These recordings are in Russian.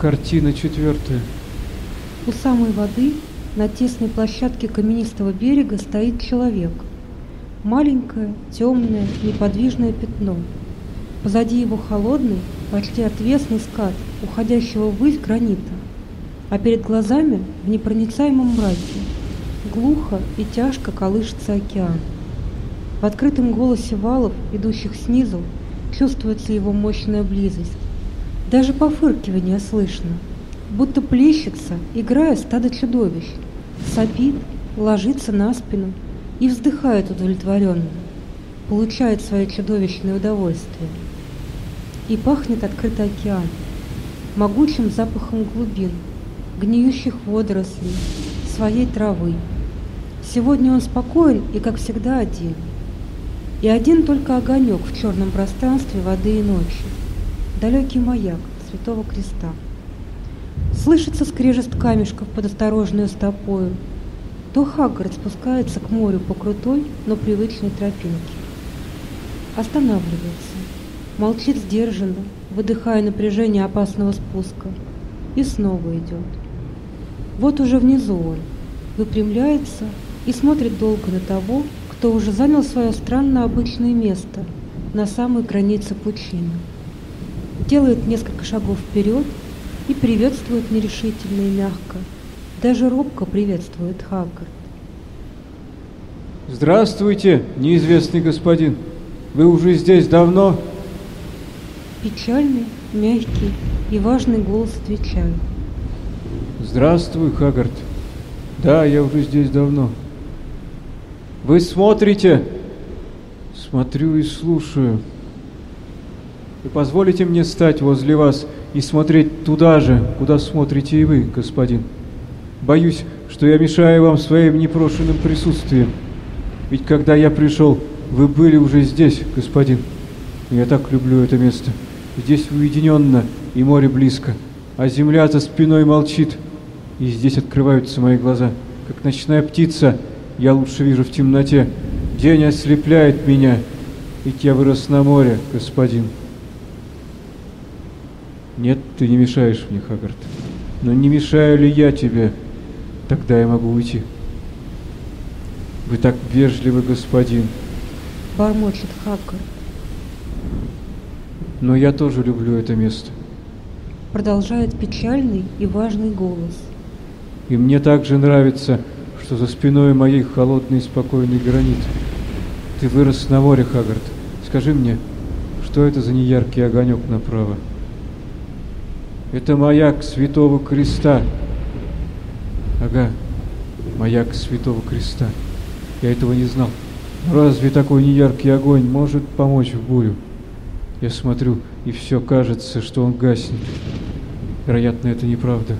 Картина четвертая. У самой воды на тесной площадке каменистого берега стоит человек. Маленькое, темное, неподвижное пятно. Позади его холодный, почти отвесный скат, уходящего ввысь гранита. А перед глазами в непроницаемом мраке глухо и тяжко колышется океан. В открытом голосе валов, идущих снизу, чувствуется его мощная близость. Даже пофыркивание слышно, будто плещется, играя стадо чудовищ, сопит, ложится на спину и вздыхает удовлетворенно, получает свое чудовищное удовольствие. И пахнет открытый океан, могучим запахом глубин, гниющих водорослей, своей травы. Сегодня он спокоен и, как всегда, один. И один только огонек в черном пространстве воды и ночи далекий маяк Святого Креста. Слышится скрежест камешков под осторожную стопою. То Хаггард спускается к морю по крутой, но привычной тропинке. Останавливается, молчит сдержанно, выдыхая напряжение опасного спуска, и снова идет. Вот уже внизу он, выпрямляется и смотрит долго на того, кто уже занял свое странно обычное место на самой границе пучины делает несколько шагов вперед и приветствует нерешительно и мягко. Даже робко приветствует Хаггард. Здравствуйте, неизвестный господин. Вы уже здесь давно? Печальный, мягкий и важный голос отвечает. Здравствуй, Хаггард. Да, я уже здесь давно. Вы смотрите? Смотрю и слушаю. И позволите мне стать возле вас и смотреть туда же, куда смотрите и вы, господин. Боюсь, что я мешаю вам своим непрошенным присутствием. Ведь когда я пришел, вы были уже здесь, господин. Я так люблю это место. Здесь уединенно, и море близко, а земля за спиной молчит. И здесь открываются мои глаза. Как ночная птица, я лучше вижу в темноте. День ослепляет меня, ведь я вырос на море, господин. Нет, ты не мешаешь мне, Хаггард. Но не мешаю ли я тебе? Тогда я могу уйти. Вы так вежливы, господин. Бормочет Хаггард. Но я тоже люблю это место. Продолжает печальный и важный голос. И мне также нравится, что за спиной моей холодный и спокойный гранит. Ты вырос на море, Хаггард. Скажи мне, что это за неяркий огонек направо? Это маяк Святого Креста. Ага, маяк Святого Креста. Я этого не знал. разве такой неяркий огонь может помочь в бурю? Я смотрю, и все кажется, что он гаснет. Вероятно, это неправда.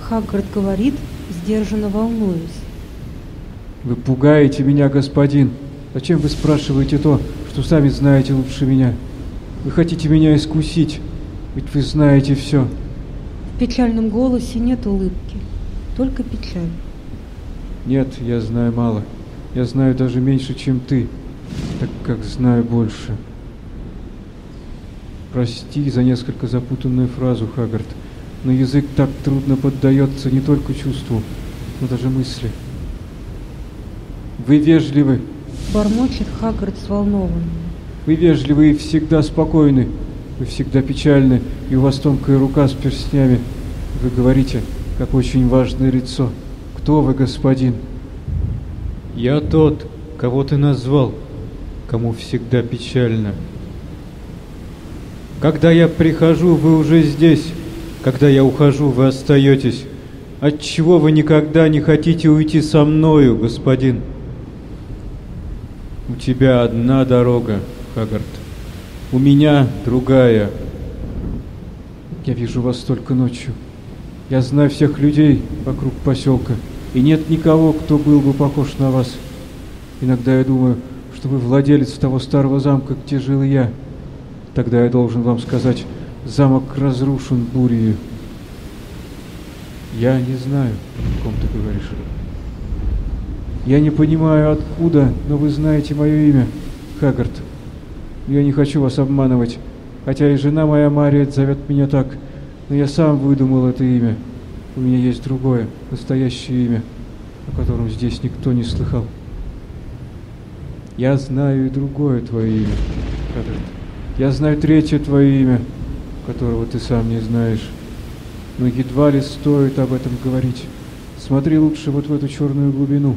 Хаггард говорит, сдержанно волнуясь. Вы пугаете меня, господин. Зачем вы спрашиваете то, что сами знаете лучше меня? Вы хотите меня искусить, ведь вы знаете все. В печальном голосе нет улыбки, только печаль. Нет, я знаю мало. Я знаю даже меньше, чем ты, так как знаю больше. Прости за несколько запутанную фразу, Хаггард, но язык так трудно поддается не только чувству, но даже мысли. Вы вежливы. Бормочет Хаггард взволнованно. Вы вежливы и всегда спокойны. Вы всегда печальны, и у вас тонкая рука с перстнями. Вы говорите, как очень важное лицо. Кто вы, господин? Я тот, кого ты назвал, кому всегда печально. Когда я прихожу, вы уже здесь. Когда я ухожу, вы остаетесь. Отчего вы никогда не хотите уйти со мною, господин? У тебя одна дорога, Хагард. У меня другая. Я вижу вас только ночью. Я знаю всех людей вокруг поселка, и нет никого, кто был бы похож на вас. Иногда я думаю, что вы владелец того старого замка, где жил я. Тогда я должен вам сказать, замок разрушен бурею. Я не знаю, о ком ты говоришь. Я не понимаю, откуда, но вы знаете мое имя, Хаггард. Я не хочу вас обманывать, хотя и жена моя Мария зовет меня так. но я сам выдумал это имя. У меня есть другое, настоящее имя, о котором здесь никто не слыхал. Я знаю и другое твое имя, Хагард. Я знаю третье твое имя, которого ты сам не знаешь. Но едва ли стоит об этом говорить. Смотри лучше вот в эту черную глубину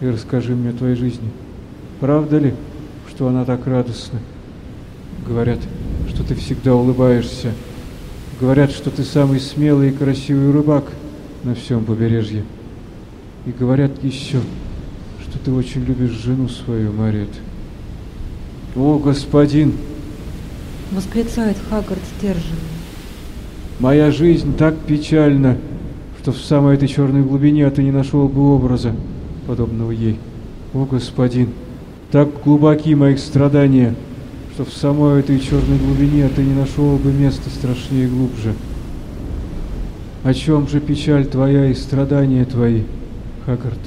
и расскажи мне о твоей жизни. Правда ли, что она так радостна? Говорят, что ты всегда улыбаешься. Говорят, что ты самый смелый и красивый рыбак на всем побережье. И говорят еще, что ты очень любишь жену свою, Марет. О, господин! Восклицает Хаггард стерженно. Моя жизнь так печальна, что в самой этой черной глубине ты не нашел бы образа, подобного ей. О, господин! Так глубоки моих страдания, что в самой этой черной глубине ты не нашел бы места страшнее и глубже. О чем же печаль твоя и страдания твои, Хаггард?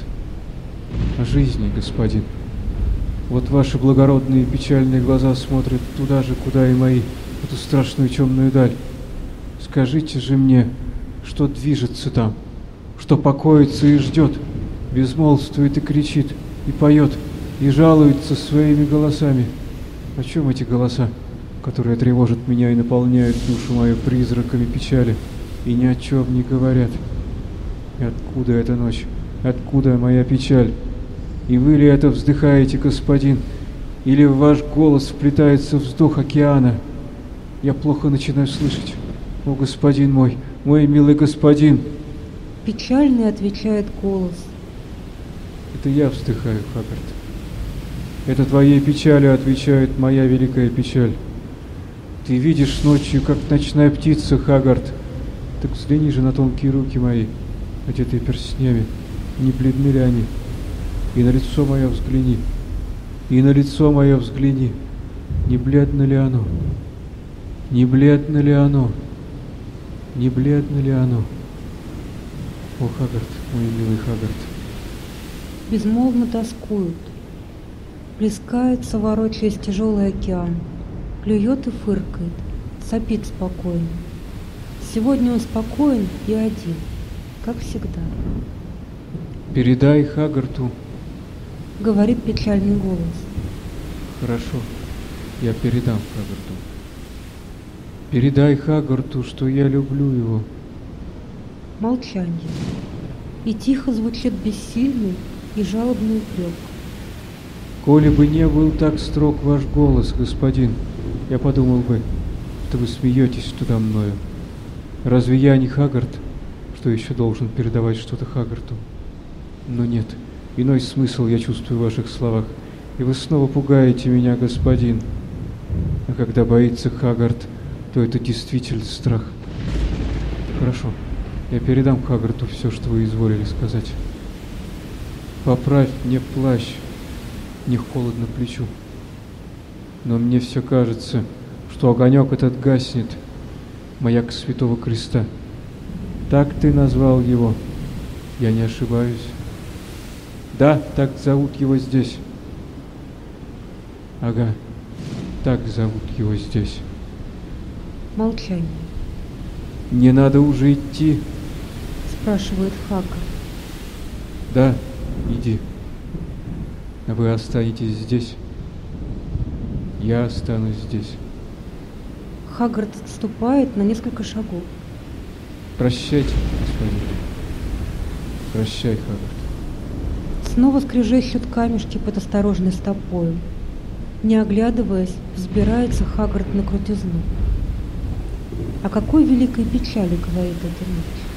О жизни, господин. Вот ваши благородные печальные глаза смотрят туда же, куда и мои, эту страшную темную даль. Скажите же мне, что движется там, что покоится и ждет, безмолвствует и кричит, и поет, и жалуется своими голосами. О чем эти голоса, которые тревожат меня и наполняют душу мою призраками печали, и ни о чем не говорят? И откуда эта ночь? Откуда моя печаль? И вы ли это вздыхаете, господин? Или в ваш голос вплетается вздох океана? Я плохо начинаю слышать. О, господин мой, мой милый господин! Печальный отвечает голос. Это я вздыхаю, Хаббард. Это твоей печалью отвечает моя великая печаль. Ты видишь ночью, как ночная птица, Хагард. Так взгляни же на тонкие руки мои, одетые перстнями. Не бледны ли они? И на лицо мое взгляни. И на лицо мое взгляни. Не бледно ли оно? Не бледно ли оно? Не бледно ли оно? О, Хагард, мой милый Хагард. Безмолвно тоскуют. Плескается, ворочаясь тяжелый океан. Клюет и фыркает, сопит спокойно. Сегодня он спокоен и один, как всегда. Передай Хагарту. Говорит печальный голос. Хорошо, я передам Хагарту. Передай Хагарту, что я люблю его. Молчание. И тихо звучит бессильный и жалобный упрек. Коли бы не был так строг ваш голос, господин, я подумал бы, что вы смеетесь туда мною. Разве я не Хагард, что еще должен передавать что-то Хагарту? Но нет, иной смысл я чувствую в ваших словах, и вы снова пугаете меня, господин. А когда боится Хагард, то это действительно страх. Хорошо, я передам Хагарту все, что вы изволили сказать. Поправь мне плащ, не холодно плечу. Но мне все кажется, что огонек этот гаснет, маяк Святого Креста. Так ты назвал его, я не ошибаюсь. Да, так зовут его здесь. Ага, так зовут его здесь. Молчание. Не надо уже идти. Спрашивает Хака. Да, иди. А вы останетесь здесь. Я останусь здесь. Хаггард отступает на несколько шагов. Прощайте, господин. Прощай, Хаггард. Снова скрежещут камешки под осторожной стопою. Не оглядываясь, взбирается Хаггард на крутизну. О какой великой печали говорит эта ночь?